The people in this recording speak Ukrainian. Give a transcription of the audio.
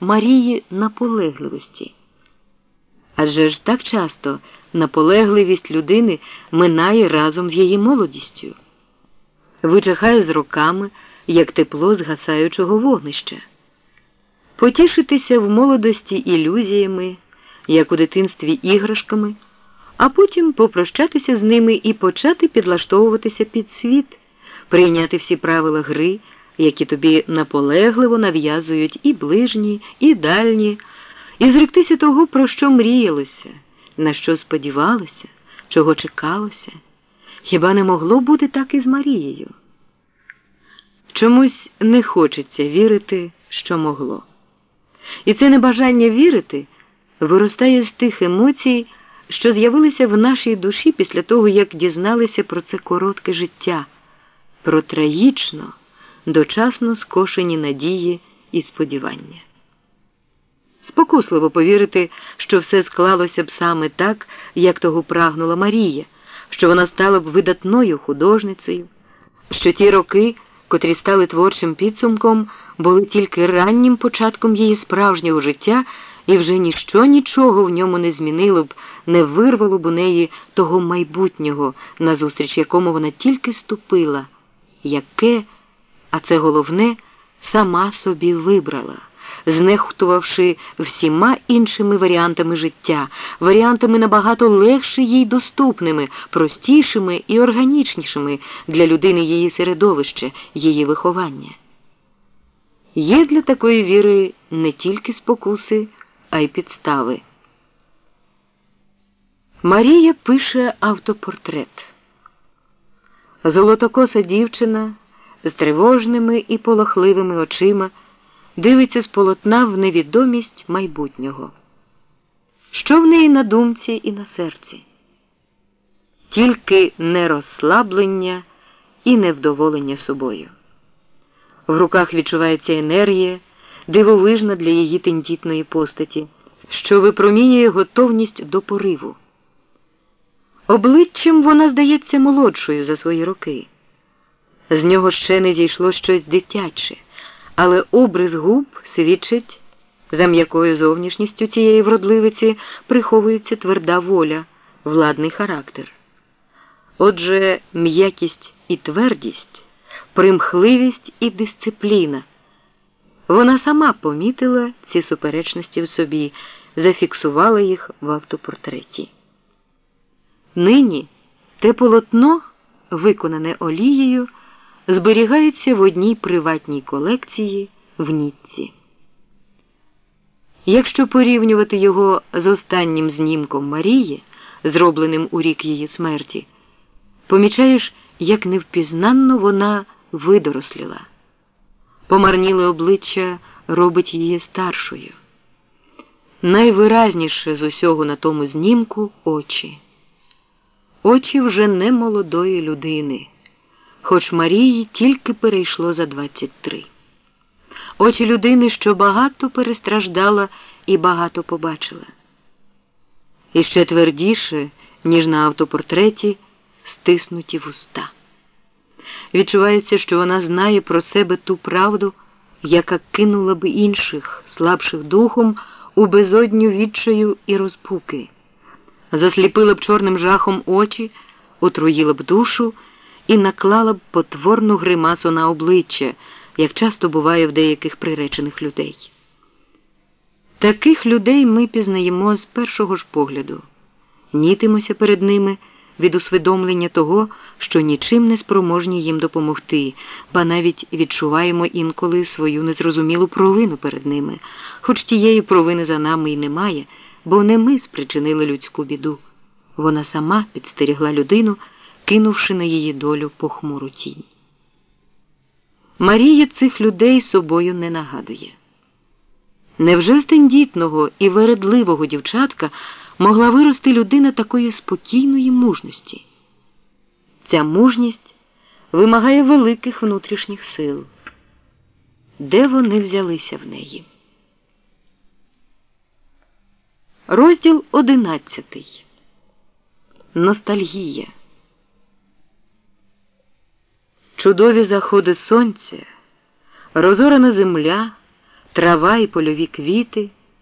Марії наполегливості. Адже ж так часто наполегливість людини минає разом з її молодістю, вичахає з роками, як тепло згасаючого вогнища. Потішитися в молодості ілюзіями, як у дитинстві іграшками, а потім попрощатися з ними і почати підлаштовуватися під світ, прийняти всі правила гри, які тобі наполегливо нав'язують і ближні, і дальні і зректися того, про що мріялося, на що сподівалося, чого чекалося, хіба не могло бути так і з Марією? Чомусь не хочеться вірити, що могло. І це небажання вірити виростає з тих емоцій, що з'явилися в нашій душі після того, як дізналися про це коротке життя, про трагічно, дочасно скошені надії і сподівання. Спокусливо повірити, що все склалося б саме так, як того прагнула Марія, що вона стала б видатною художницею, що ті роки, котрі стали творчим підсумком, були тільки раннім початком її справжнього життя, і вже ніщо нічого в ньому не змінило б, не вирвало б у неї того майбутнього, назустріч якому вона тільки ступила, яке, а це головне, сама собі вибрала знехтувавши всіма іншими варіантами життя, варіантами набагато легше їй доступними, простішими і органічнішими для людини її середовище, її виховання. Є для такої віри не тільки спокуси, а й підстави. Марія пише автопортрет. Золотокоса дівчина з тривожними і полохливими очима дивиться з полотна в невідомість майбутнього. Що в неї на думці і на серці? Тільки нерозслаблення і невдоволення собою. В руках відчувається енергія, дивовижна для її тендітної постаті, що випромінює готовність до пориву. Обличчям вона здається молодшою за свої роки. З нього ще не зійшло щось дитяче але обрис губ свідчить, за м'якою зовнішністю цієї вродливиці приховується тверда воля, владний характер. Отже, м'якість і твердість, примхливість і дисципліна. Вона сама помітила ці суперечності в собі, зафіксувала їх в автопортреті. Нині те полотно, виконане олією, зберігається в одній приватній колекції в Ніцці. Якщо порівнювати його з останнім знімком Марії, зробленим у рік її смерті, помічаєш, як невпізнанно вона видоросліла. Помарніле обличчя робить її старшою. Найвиразніше з усього на тому знімку очі. Очі вже не молодої людини хоч Марії тільки перейшло за 23. Очі людини, що багато перестраждала і багато побачила. І ще твердіше, ніж на автопортреті, стиснуті вуста. Відчувається, що вона знає про себе ту правду, яка кинула б інших, слабших духом, у безодню відчаю і розпуки, засліпила б чорним жахом очі, отруїла б душу і наклала б потворну гримасу на обличчя, як часто буває в деяких приречених людей. Таких людей ми пізнаємо з першого ж погляду, нітимося перед ними від усвідомлення того, що нічим не спроможні їм допомогти, ба навіть відчуваємо інколи свою незрозумілу провину перед ними, хоч тієї провини за нами й немає, бо не ми спричинили людську біду. Вона сама підстерігла людину кинувши на її долю похмуру тінь. Марія цих людей собою не нагадує. Невже з тендітного і вередливого дівчатка могла вирости людина такої спокійної мужності? Ця мужність вимагає великих внутрішніх сил. Де вони взялися в неї? Розділ одинадцятий. Ностальгія. Чудові заходи сонця, розорена земля, трава і польові квіти,